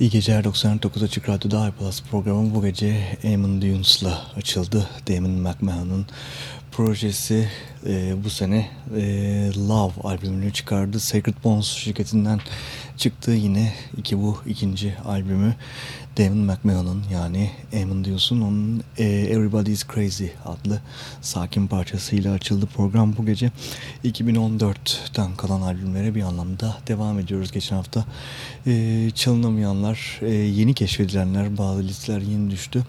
İyi geceler 99 Açık Radyo'da iPlus programı bu gece Eamon Dunes'la açıldı. Damon McMahon'ın projesi e, bu sene e, Love albümünü çıkardı. Sacred Bones şirketinden çıktı yine iki bu ikinci albümü. Damon McMahon'ın yani Eamon Dews'un onun e, Everybody's Crazy adlı sakin parçasıyla açıldı program bu gece. 2014'ten kalan albümlere bir anlamda devam ediyoruz. Geçen hafta e, çalınamayanlar, e, yeni keşfedilenler, bazı listeler yeni düştü.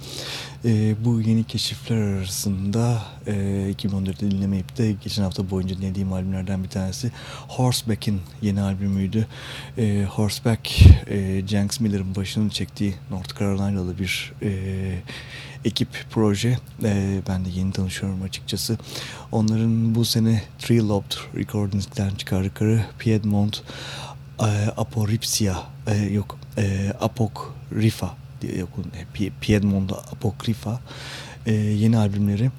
E, bu yeni keşifler arasında e, 2014'te dinlemeyip de geçen hafta boyunca dinlediğim albümlerden bir tanesi Horseback'in yeni albümüydü. E, Horseback, e, Jenks Miller'ın başını çektiği North Carolina'lı bir e, ekip proje. E, ben de yeni tanışıyorum açıkçası. Onların bu sene Three Lobed Recordings'ten çıkardıkları Piedmont e, Aporipsia e, yok e, Apokrifa Piedmont Apokrifa e, yeni albümleri.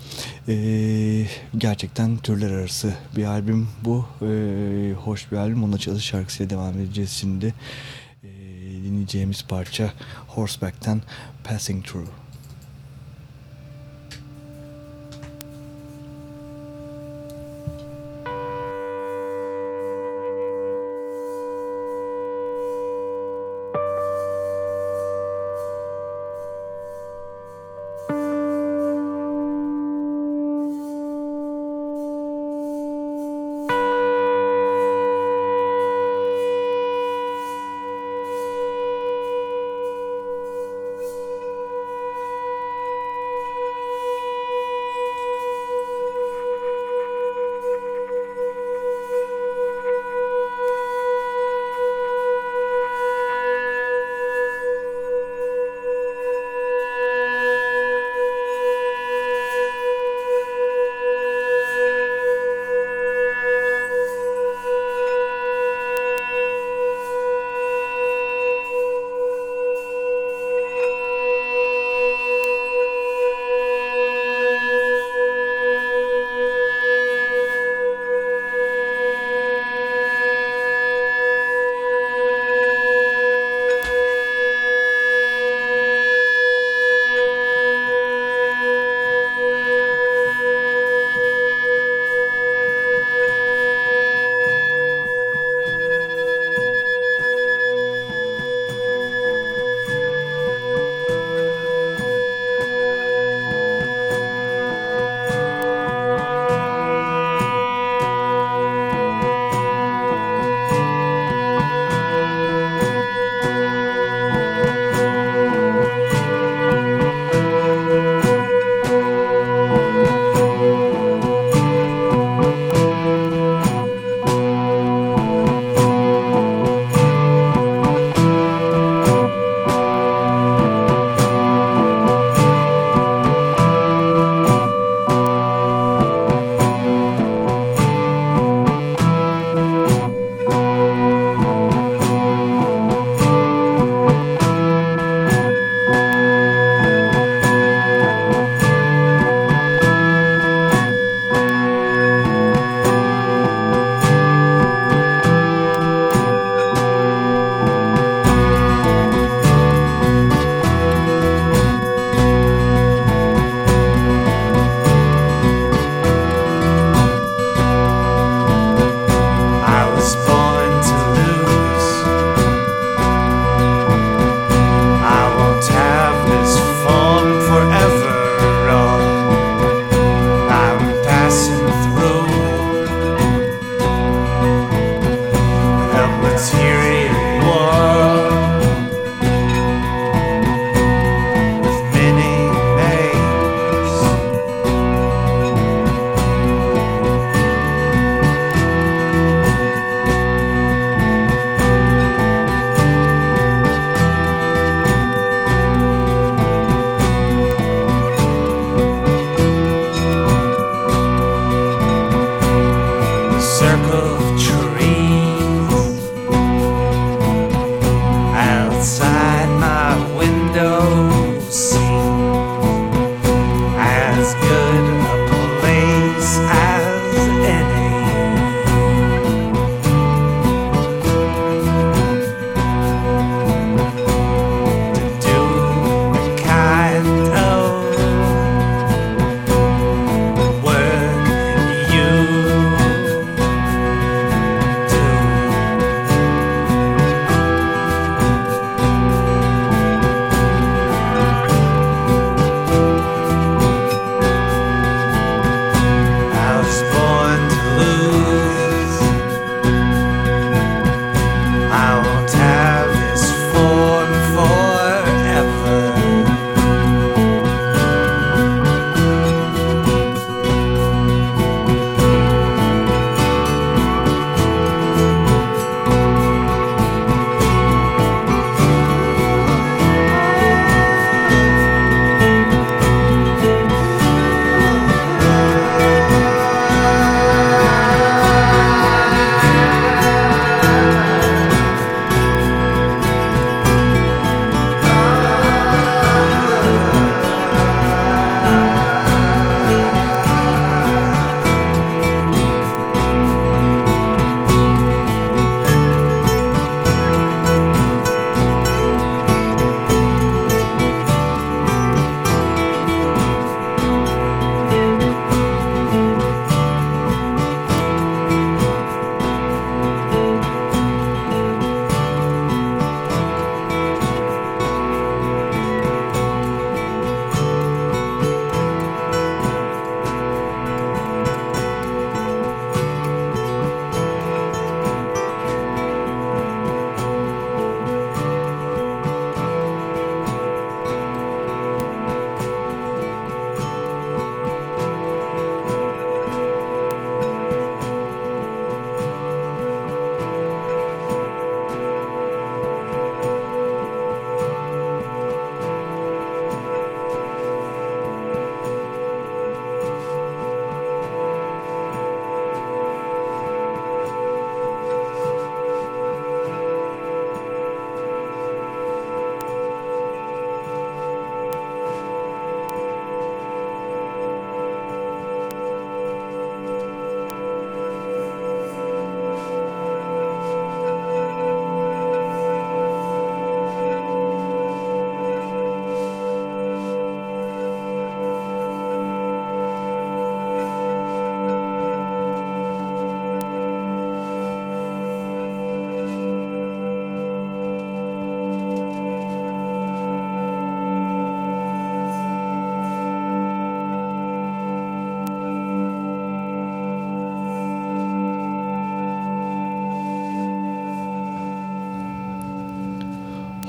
E, gerçekten türler arası bir albüm bu. E, hoş bir albüm. Onunla çalış şarkısıyla devam edeceğiz şimdi. E, dinleyeceğimiz parça Horseback'ten Passing Through.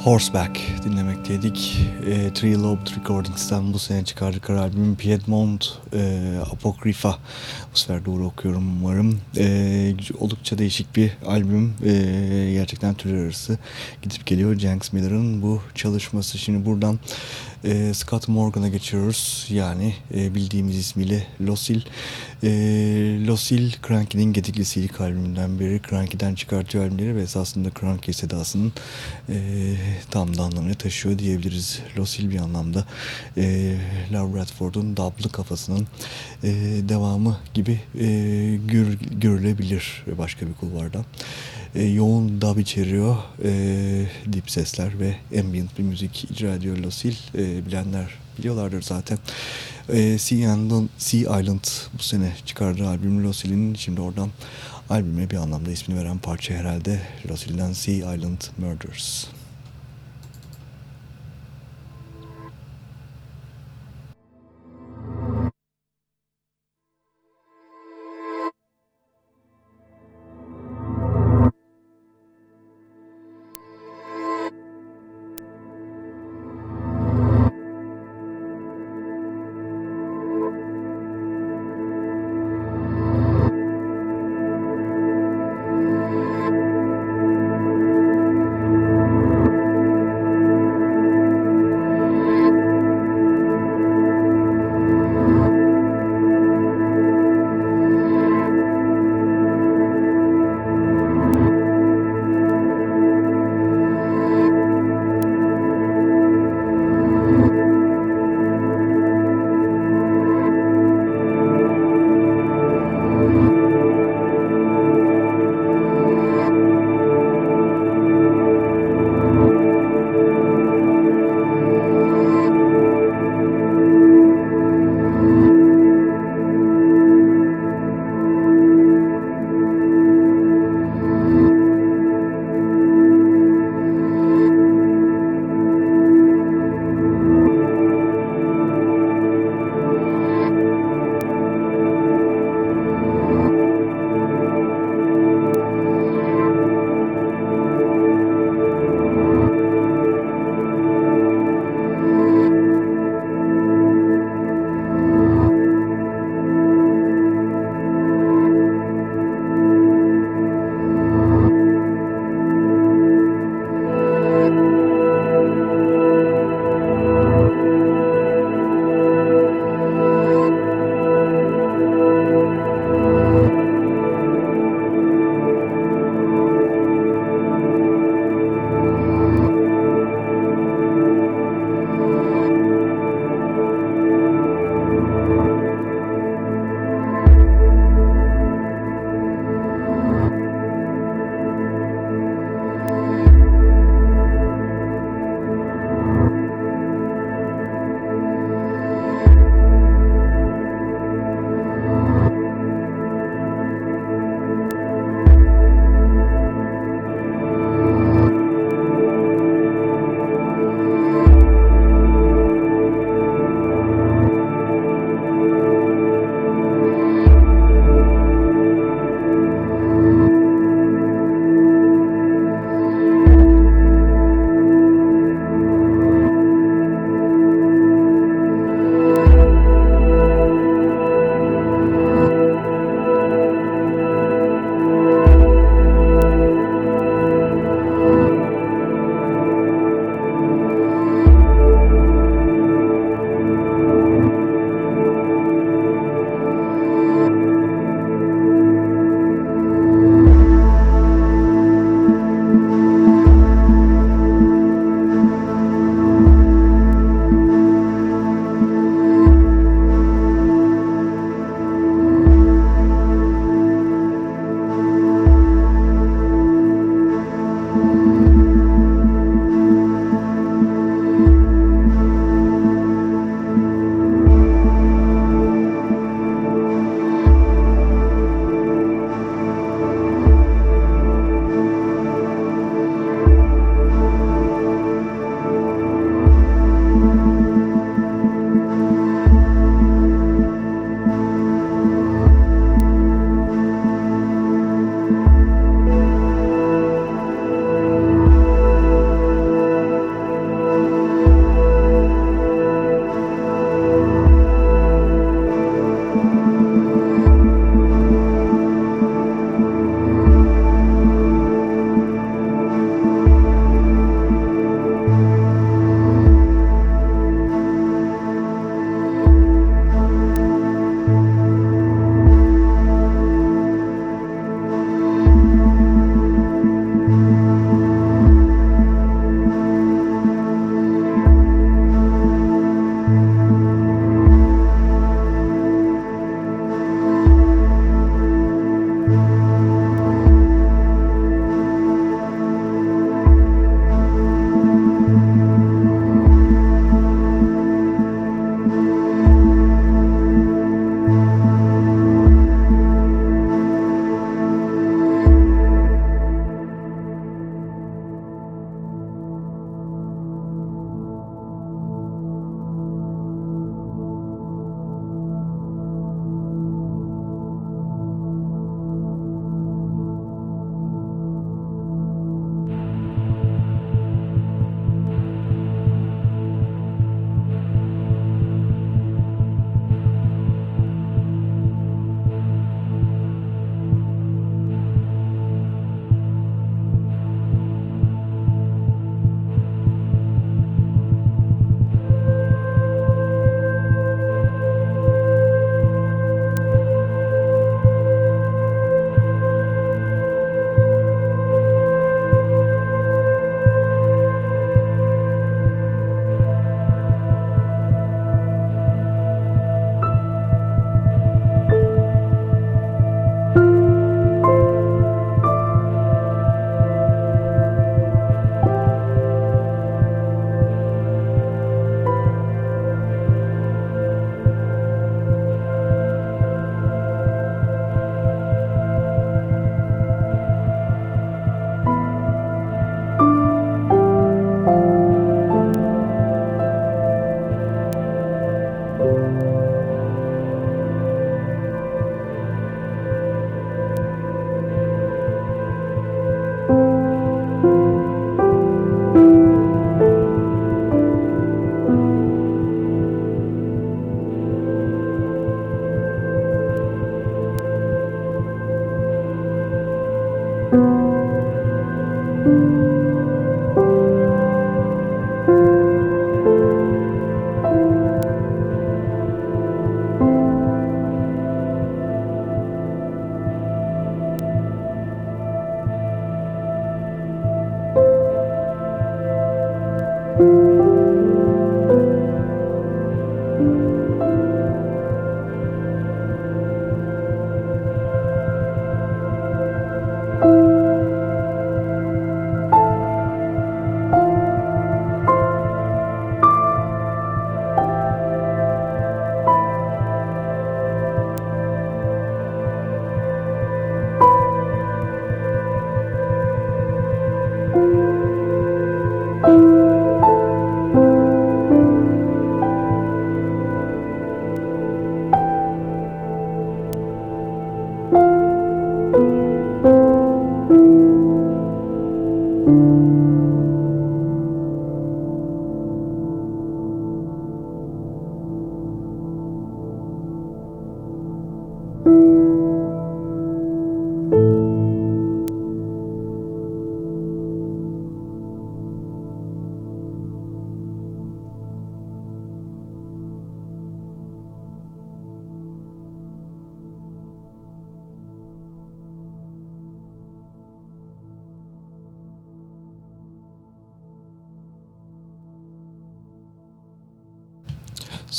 Horseback dinlemekteydik. E, Three Lobed Recordings'ten bu sene çıkardıkları albüm Piedmont e, Apocrypha. Bu sefer doğru okuyorum umarım. E, oldukça değişik bir albüm. E, gerçekten tür arası gidip geliyor Jenks Miller'ın bu çalışması. Şimdi buradan e, Scott Morgan'a geçiyoruz. Yani e, bildiğimiz ismiyle Losil. E, Losil Cranky'nin Gedikli ilk albümünden biri. Cranky'den çıkartıyor albümleri ve esasında Cranky sedasının e, tam da anlamını taşıyor diyebiliriz. Losil bir anlamda e, Love Bradford'un dablı kafasının e, devamı gibi e, gör, görülebilir başka bir kulvardan e, yoğun dub içeriyor. E, deep sesler ve ambient bir müzik icra ediyor Losil. E, bilenler biliyorlardır zaten. E, sea, Island, sea Island bu sene çıkardığı albüm Losil'in şimdi oradan albüme bir anlamda ismini veren parça herhalde Losil'den Sea Island Murders.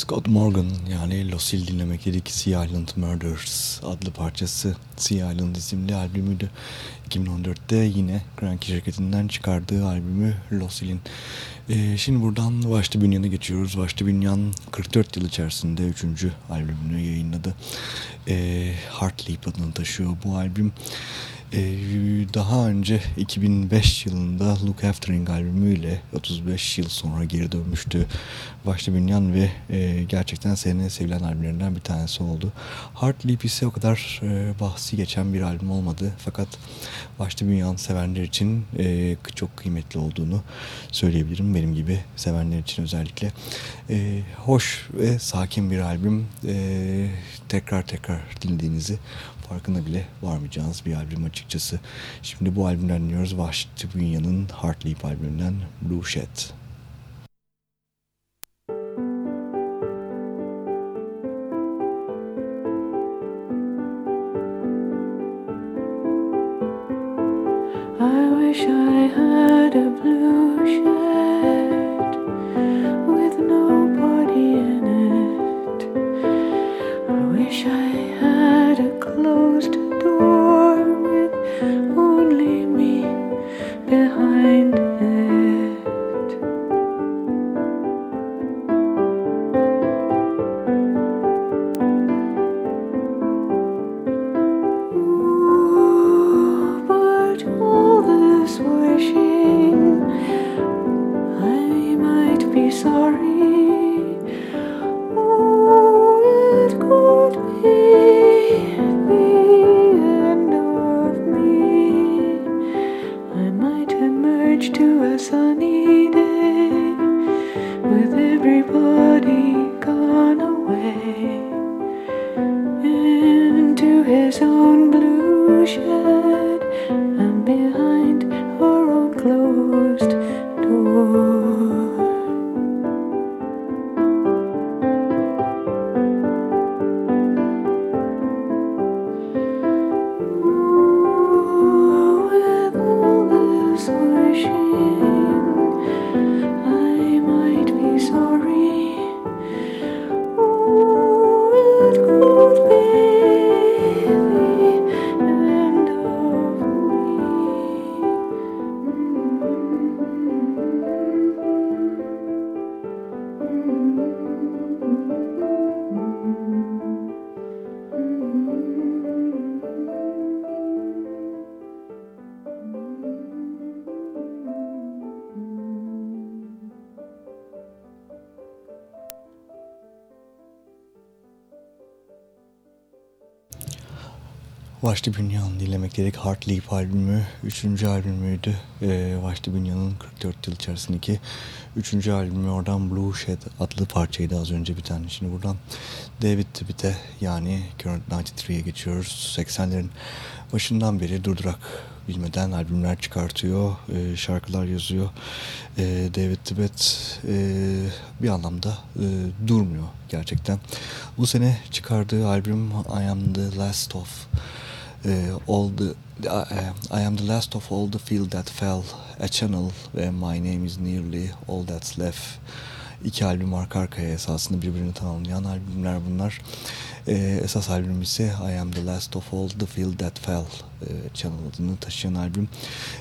Scott Morgan yani Lucille dinlemek dedik Sea Island Murders adlı parçası Sea Island isimli albümüydü. 2014'te yine Cranky şirketinden çıkardığı albümü Lucille'in. Ee, şimdi buradan Vaşti Bünyan'a geçiyoruz. Vaşti Bünyan 44 yıl içerisinde 3. albümünü yayınladı. Ee, Heartleap adını taşıyor bu albüm. Daha önce 2005 yılında Look Aftering albümüyle 35 yıl sonra geri dönmüştü Vahşi Bünyan ve gerçekten senin sevilen albümlerinden bir tanesi oldu. Leap ise o kadar bahsi geçen bir albüm olmadı fakat Vahşi Bünyan sevenler için çok kıymetli olduğunu söyleyebilirim benim gibi sevenler için özellikle. Hoş ve sakin bir albüm tekrar tekrar dinlediğinizi farkında bile varmayacağınız bir albüm açıkçası. Şimdi bu albümden dinliyoruz. Vahşi Bünya'nın Heart Leap albümünden Blue Shed. Vashti Bünyan dinlemekteydik. Heart Leap albümü 3. albümüydü. Ee, Vashti Bünyan'ın 44 yıl içerisindeki 3. albümü oradan Blue Shed adlı parçaydı az önce bir tane. Şimdi buradan David Tibet'e yani Current 93'ye geçiyoruz. 80'lerin başından beri durdurak bilmeden albümler çıkartıyor, e, şarkılar yazıyor. E, David Tibet e, bir anlamda e, durmuyor gerçekten. Bu sene çıkardığı albüm I Am The Last Of uh, all the uh, I am the last of all the field that fell, a channel where my name is nearly all that's left. İki albüm arka arkaya esasında birbirini tamamlayan albümler bunlar. Ee, esas albüm ise I Am The Last Of All The Field That Fell e, Channel adını taşıyan albüm.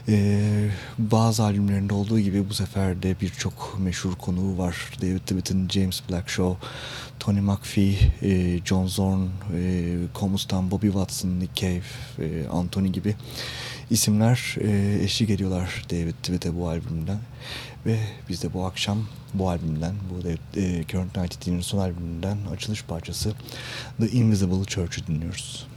Ee, bazı albümlerinde olduğu gibi bu sefer de birçok meşhur konuğu var. David Tibet'in James Black Show, Tony McPhee, e, John Zorn, e, Comus'tan Bobby Watson, Nick Cave, e, Anthony gibi isimler e, eşlik ediyorlar David Tibet'e bu albümden. Ve biz de bu akşam bu albümden, bu da e, Current Night son albümünden açılış parçası The Invisible Church'ü dinliyoruz.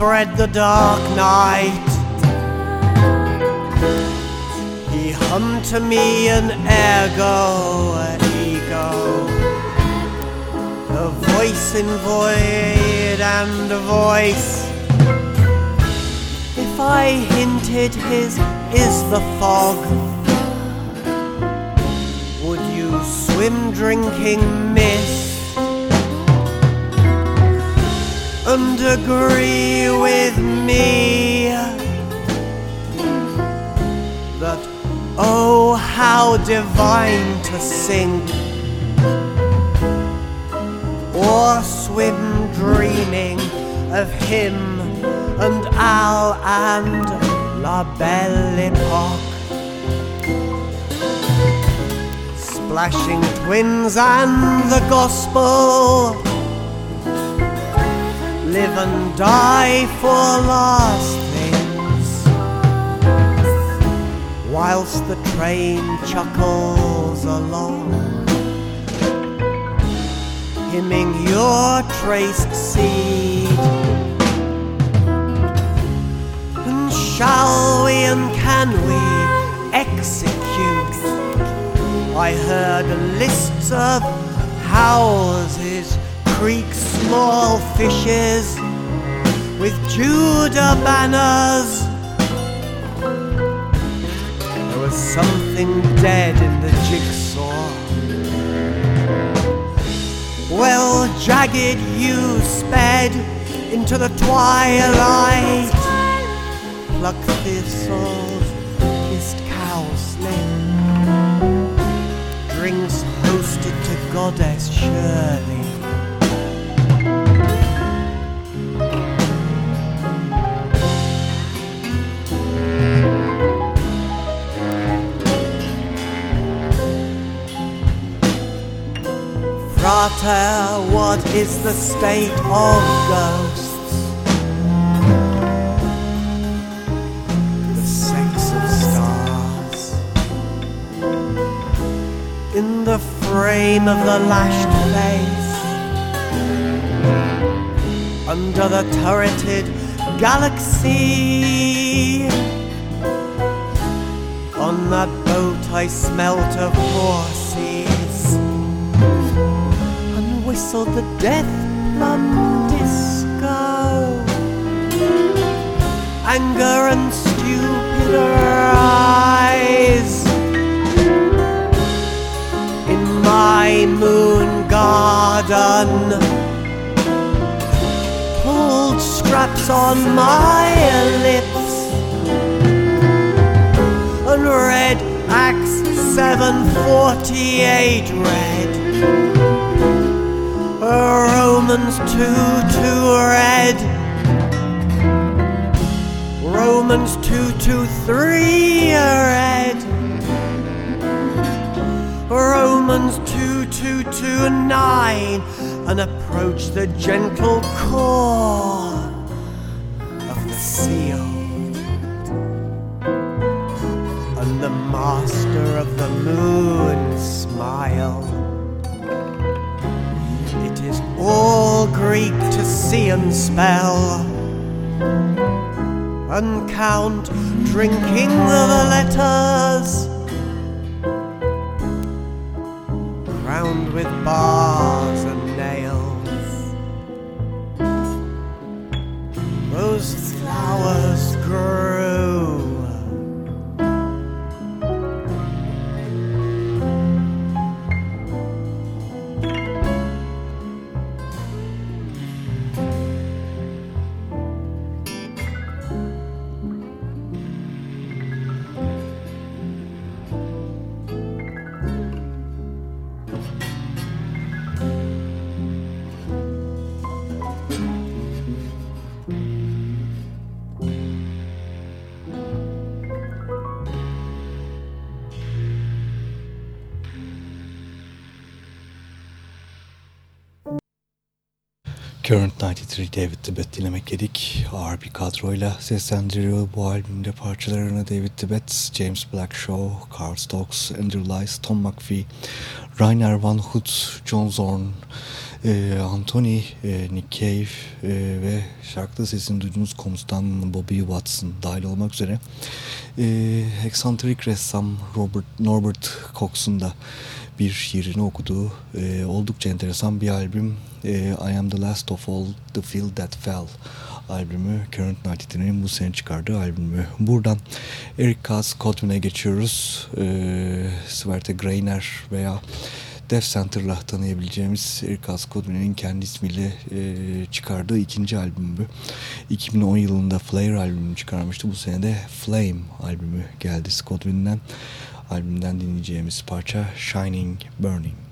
Bred the dark night. He hummed to me an ergo, ego, a voice in void and a voice. If I hinted his is the fog, would you swim drinking mist? And agree with me that oh how divine to sink or swim dreaming of him and Al and La Belle Epoque. Splashing twins and the gospel live and die for lost things, whilst the train chuckles along, hymning your traced seed. And shall we and can we execute? I heard lists of houses creek small fishes with Judah banners. There was something dead in the jigsaw. Well, jagged you sped into the twilight. Pluck thistles, kissed cowslip, drinks host Pater, what is the state of ghosts? The sex of stars. In the frame of the lashed face. Under the turreted galaxy. On that boat I smelt of horses whistled the death plum disco. Anger and stupid eyes in my moon garden. Pulled straps on my lips and red axe 748 red. Romans 2 2 red. Romans 2 2 3 red. Romans 2 2 2 9 and approach the gentle core and spell. And count drinking the letters. Crowned with bars 93 David Tibet dinlemek dedik. Ağır bir kadroyla seslendiriyor bu albümde parçalarını David Tibet, James Blackshaw, Carl Stokes, Andrew Lice, Tom McPhee, Rainer Van Hout, John Zorn, e, Anthony, e, Nick Cave e, ve şarkıda sesini duyduğunuz komutan Bobby Watson dahil olmak üzere e, eksantrik ressam Robert Norbert Cox'un da bir şiirini okuduğu e, oldukça enteresan bir albüm. E, I Am The Last Of All The Field That Fell albümü Current 93'nin bu sene çıkardığı albümü. Buradan Eric Kaz Codwin'e geçiyoruz. E, Sverte Greiner veya Death Center'la tanıyabileceğimiz Eric Kaz Codwin'in kendi ismiyle e, çıkardığı ikinci albümü. 2010 yılında Flare albümünü çıkarmıştı. Bu sene de Flame albümü geldi Scodwin'den. Albümden dinleyeceğimiz parça Shining Burning.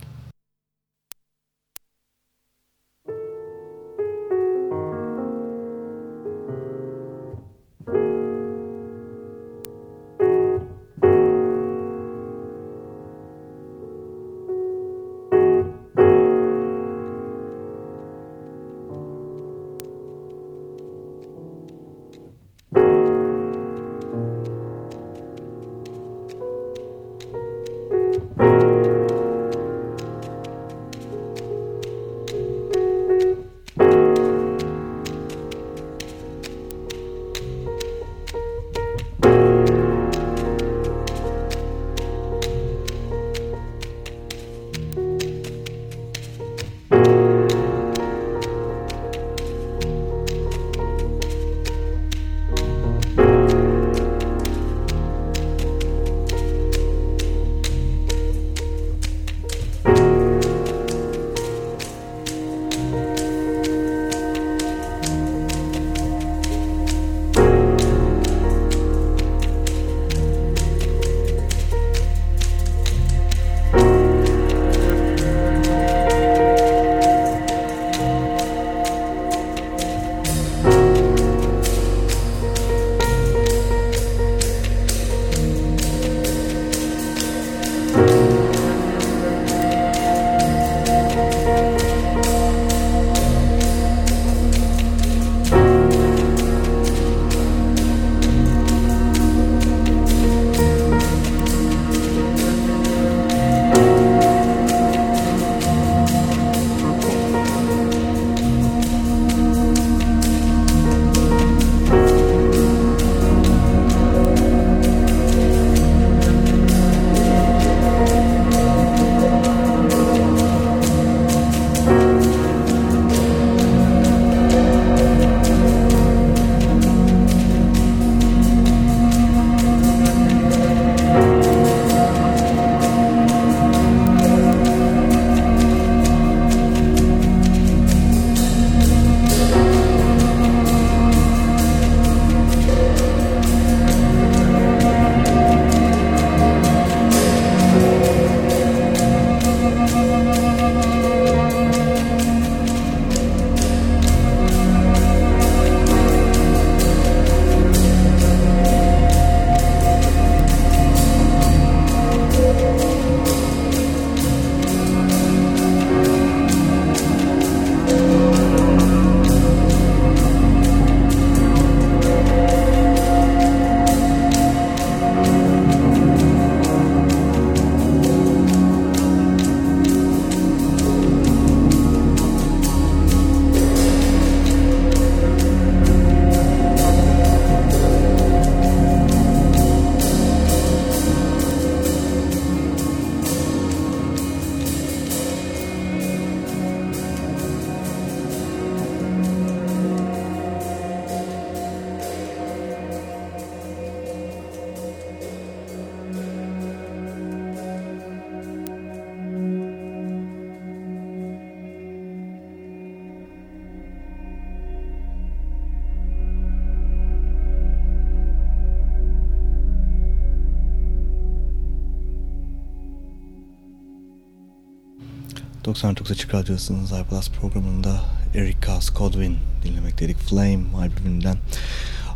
99 Açık Radyosu'nun iPlus programında Eric Cass Godwin dinlemekteydik. Flame albümünden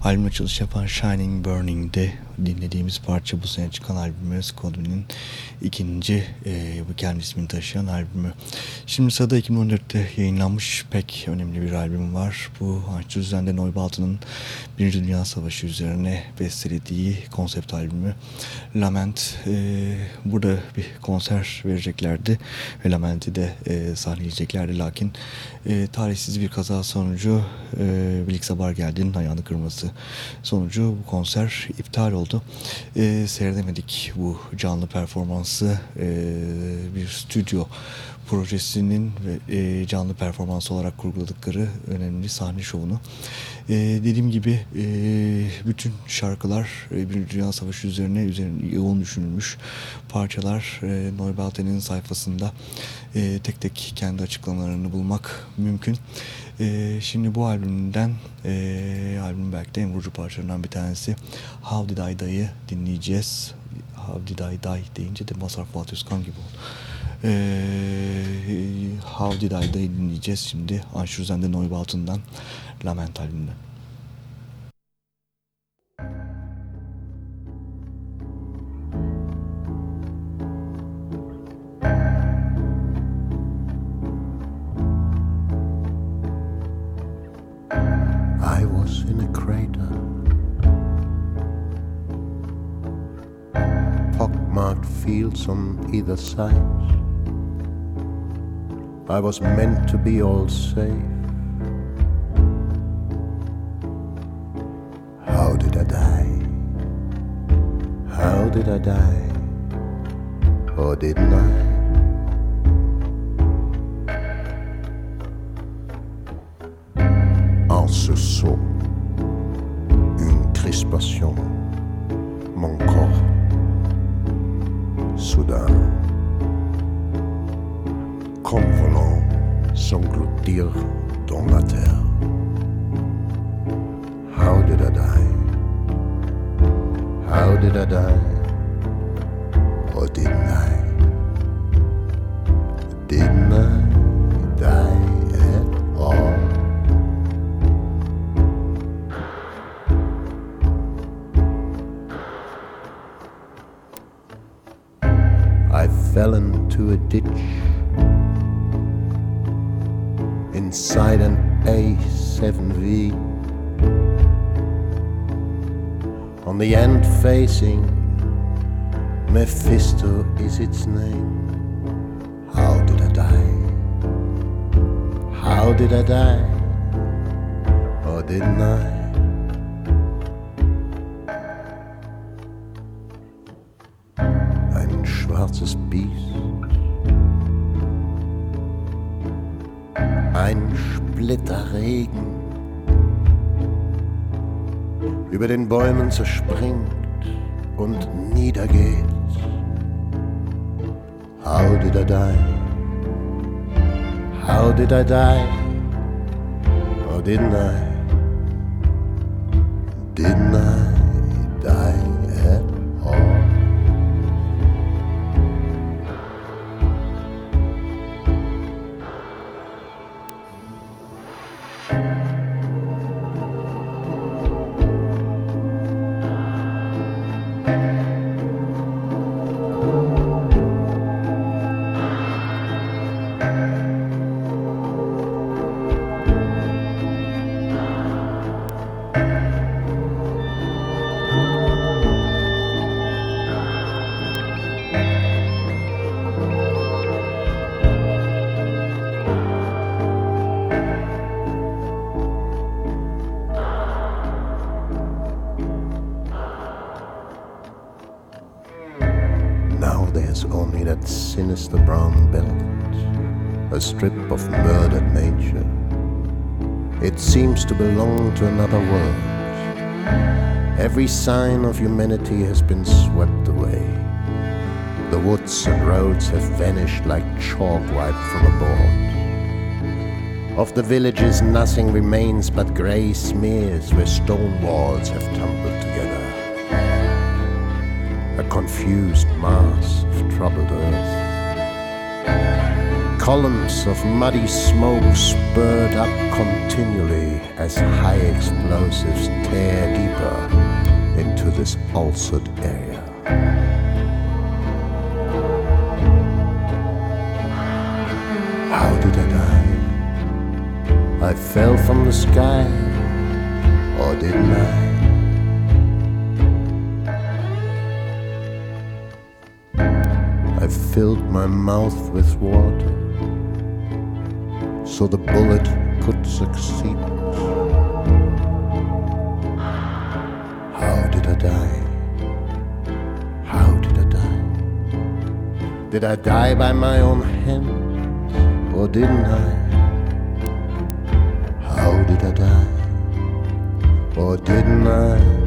albüm açılış yapan Shining Burning'de dinlediğimiz parça bu sene çıkan albümü Godwin'in ikinci e, bu kendi ismini taşıyan albümü. Şimdi sırada 2014'te yayınlanmış pek önemli bir albüm var. Bu Hans Düzen'de Neubaut'un Birinci Dünya Savaşı üzerine bestelediği konsept albümü Lament. E, burada bir konser vereceklerdi ve Lament'i de e, sahneleyeceklerdi. Lakin e, tarihsiz bir kaza sonucu e, Bilix Bargeld'in ayağını kırması sonucu bu konser iptal oldu. E, seyredemedik bu canlı performansı e, bir stüdyo projesinin ve e, canlı performans olarak kurguladıkları önemli sahne şovunu. E, dediğim gibi e, bütün şarkılar e, bir Dünya Savaşı üzerine, üzerine yoğun düşünülmüş parçalar e, Neubauten'in sayfasında e, tek tek kendi açıklamalarını bulmak mümkün. E, şimdi bu albümden e, albüm belki de en vurucu parçalarından bir tanesi How Did I Die'yi dinleyeceğiz. How Did I Die deyince de Mazhar Fuat Özkan gibi oldu. Ee, How Did I Die dinleyeceğiz şimdi. Anşurzen'de Neubaut'undan Lament albümünden. In a crater, pockmarked fields on either side. I was meant to be all safe. How did I die? How did I die? Or didn't I? Über den Bäumen zerspringt und niedergeht. How did I die? How did I die? Or didn't I? Didn't I to another world. Every sign of humanity has been swept away. The woods and roads have vanished like chalk wiped from a board. Of the villages, nothing remains but grey smears where stone walls have tumbled together a confused mass of troubled earth. Columns of muddy smoke spurred up continually as high explosives tear deeper into this ulcered area. How did I die? I fell from the sky, or didn't I? I filled my mouth with water so the bullet could succeed. How did I die? How did I die? Did I die by my own hand or didn't I? How did I die? Or didn't I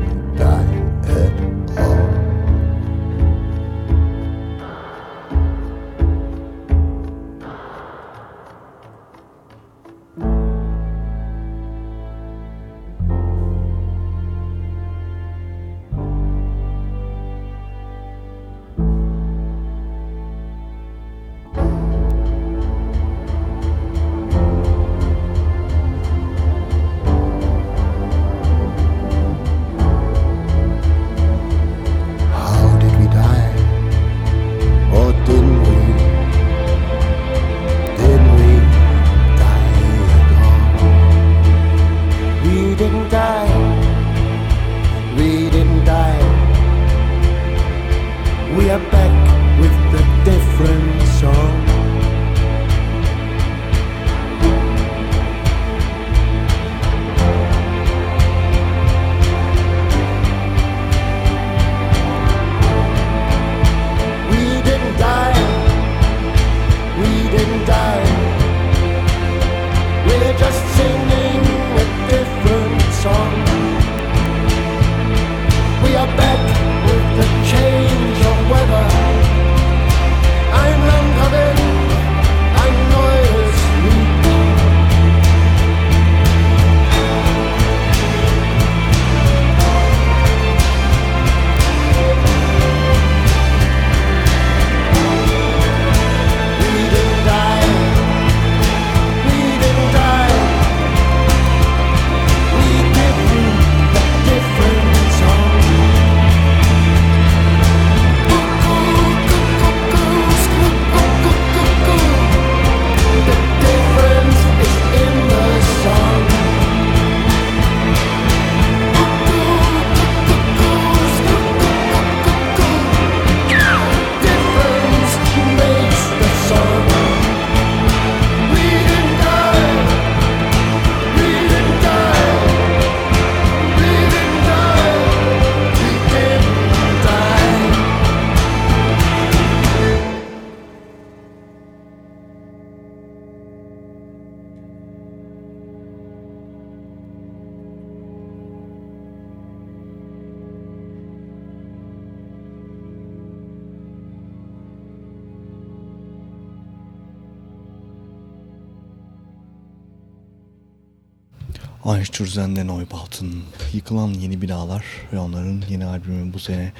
Einstürzen Neubauten, yıkılan yeni binalar ve onların yeni albümü bu sene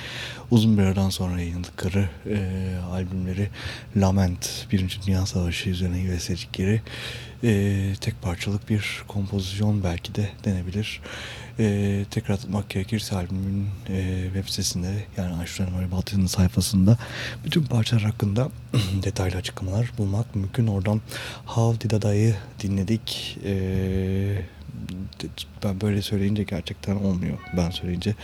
uzun bir aradan sonra yayınladıkları e, albümleri Lament, Birinci Dünya Savaşı üzerine ürettikleri e, tek parçalık bir kompozisyon belki de denebilir. E, tekrar atmak gerekirse albümün e, web sitesinde yani Einstürzen Neubauten'ın sayfasında bütün parçalar hakkında detaylı açıklamalar bulmak mümkün. Oradan How Did I Die'yi dinledik. Eee ben böyle söyleyince gerçekten olmuyor. Ben söyleyince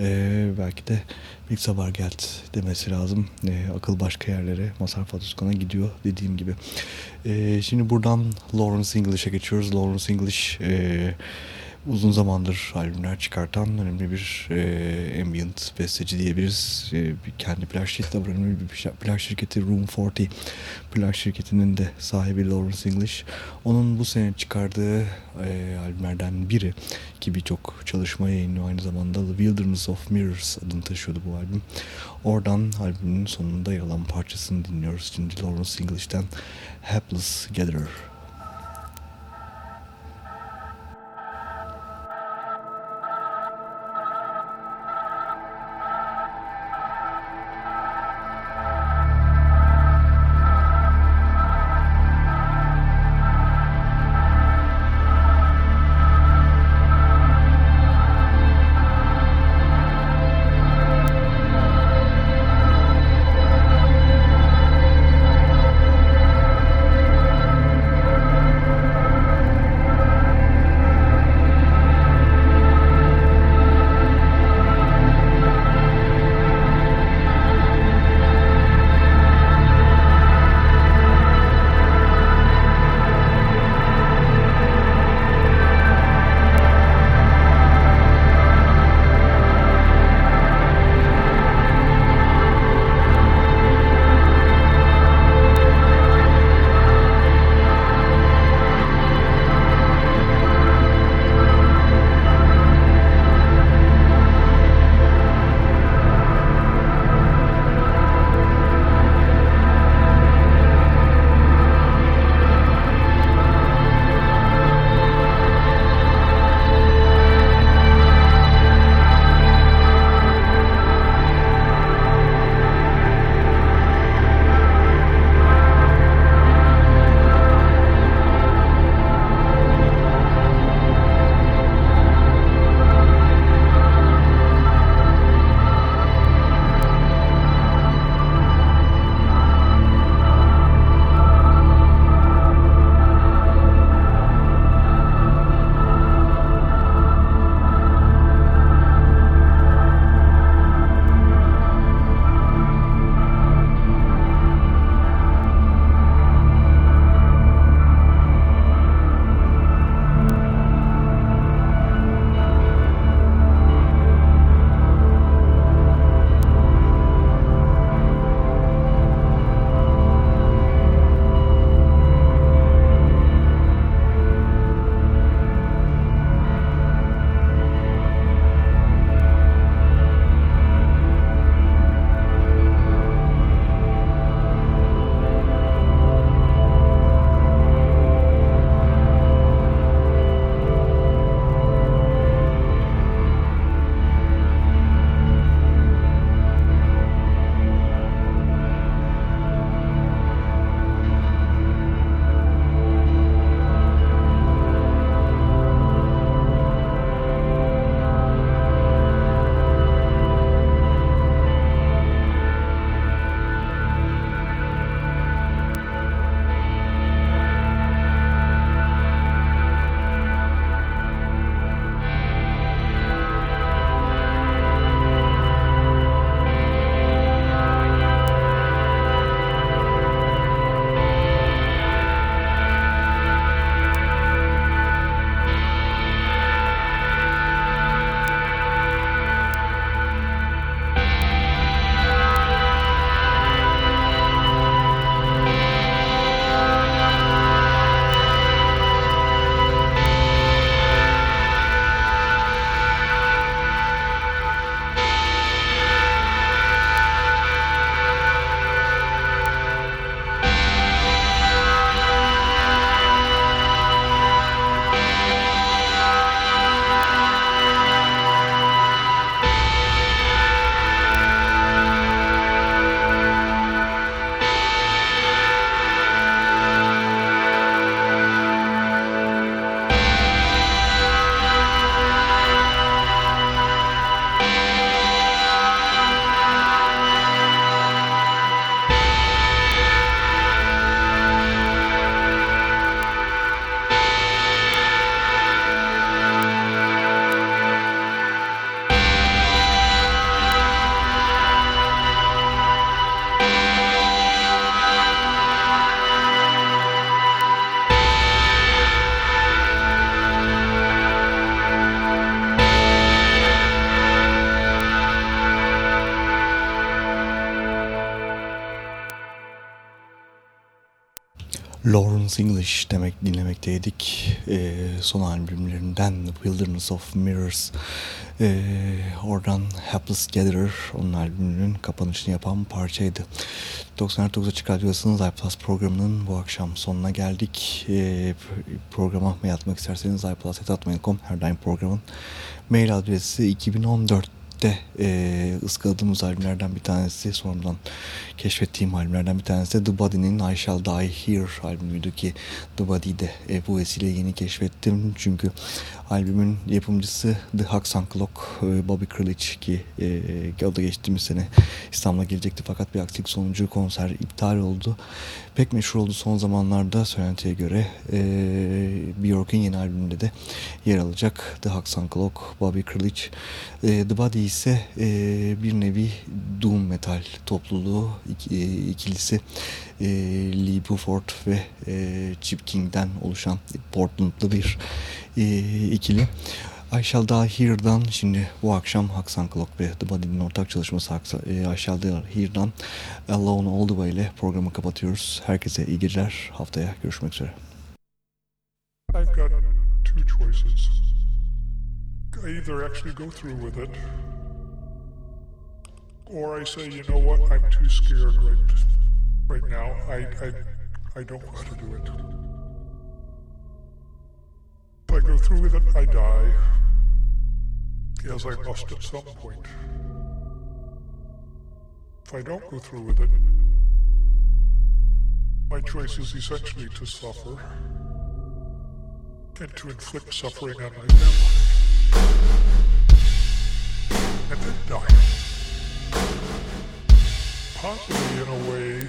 Ee, belki de Big Sabar Geld demesi lazım. Ee, akıl başka yerlere, Masar Fatuşkan'a gidiyor dediğim gibi. Ee, şimdi buradan Lawrence English'e geçiyoruz. Lawrence English e, uzun zamandır albümler çıkartan önemli bir e, ambient besteci diyebiliriz. E, kendi plak şirketi var. Önemli bir plak şirketi Room 40 plak şirketinin de sahibi Lawrence English. Onun bu sene çıkardığı e, albümlerden biri ki birçok çalışma yayınlıyor aynı zamanda The Wilderness of Mirrors adını taşıyordu bu albüm. Oradan albümün sonunda yer alan parçasını dinliyoruz. Şimdi Lawrence English'ten Hapless Gatherer. Lawrence English demek dinlemekteydik. E, son albümlerinden The Wilderness of Mirrors. E, oradan Hapless Gatherer onun albümünün kapanışını yapan parçaydı. 99 Açık Radyosu'nun iPlus programının bu akşam sonuna geldik. E, programa mail atmak isterseniz iPlus.com her daim programın mail adresi 2014 de e, ıskaladığımız albümlerden bir tanesi sonradan keşfettiğim albümlerden bir tanesi de The Body'nin I Shall Die Here albümüydü ki The Body'yi e, bu vesileyle yeni keşfettim. Çünkü albümün yapımcısı The Huxan Clock e, Bobby Krlich ki e, adı geçtiğimiz sene İstanbul'a gelecekti. Fakat bir aksilik sonucu konser iptal oldu pek meşhur oldu son zamanlarda söylentiye göre e, Björk'ün yeni albümünde de yer alacak The Huxan Clock Bobby Krlich e, The Body ise e, bir nevi doom metal topluluğu ik, e, ikilisi e, Lee Buford ve e, Chip King'den oluşan Portland'lı bir e, ikili. I Shall Die Here'dan şimdi bu akşam Haksan Clock ve The Body'nin ortak çalışması Haksan, e, I Shall Die Here'dan Alone All The Way ile programı kapatıyoruz. Herkese iyi geceler. Haftaya görüşmek üzere. I've got two choices. I either actually go through with it, or I say, you know what, I'm too scared right, right now. I, I, I don't want to do it. If I go through with it, I die, as I must at some point. If I don't go through with it, my choice is essentially to suffer and to inflict suffering on my family. And then die. Possibly in a way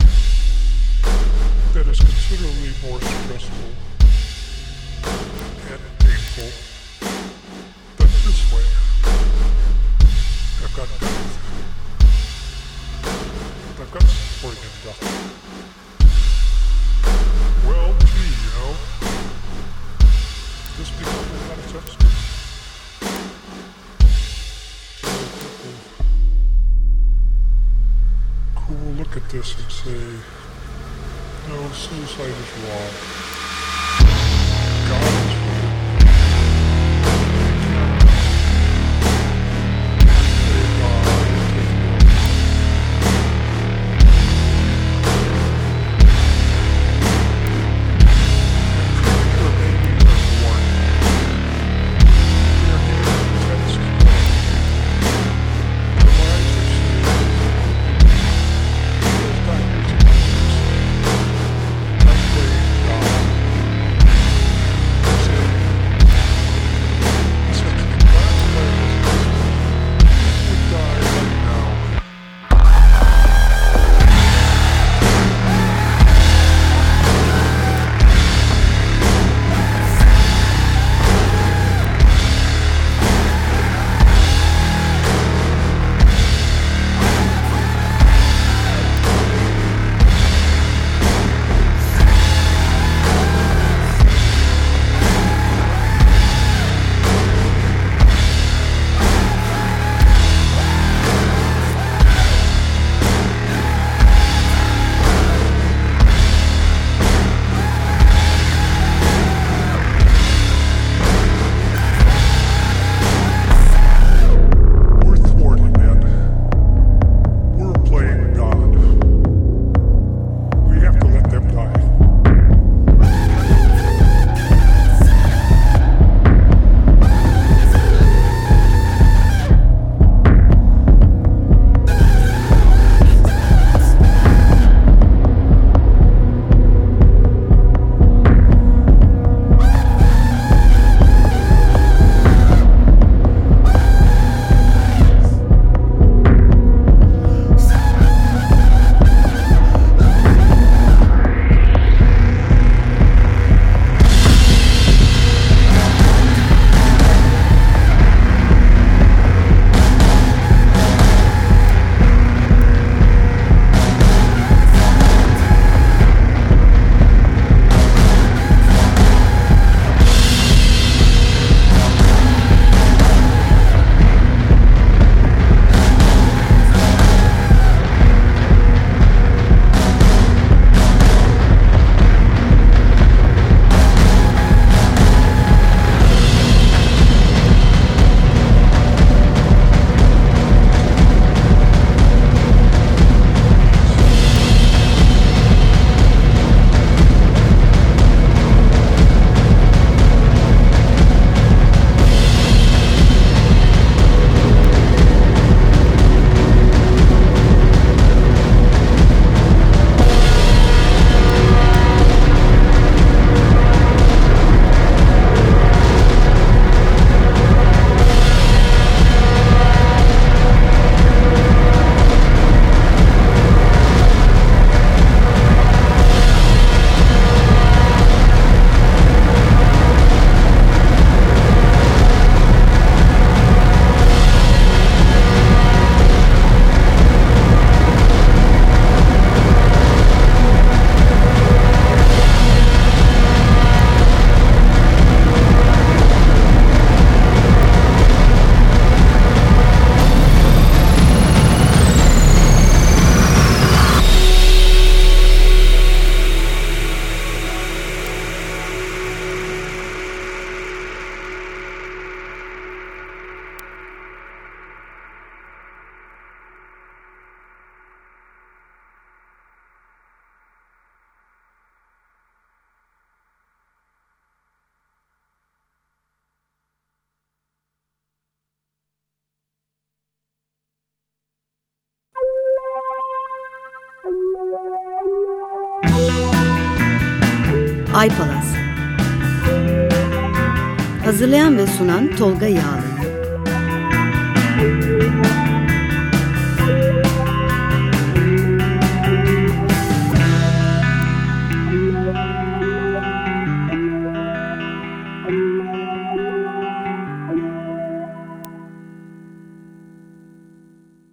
that is considerably more stressful Well, gee, you know, this makes a lot of sense to me. Who will look at this and say, no, suicide is wrong. Sunan Tolga Yağlı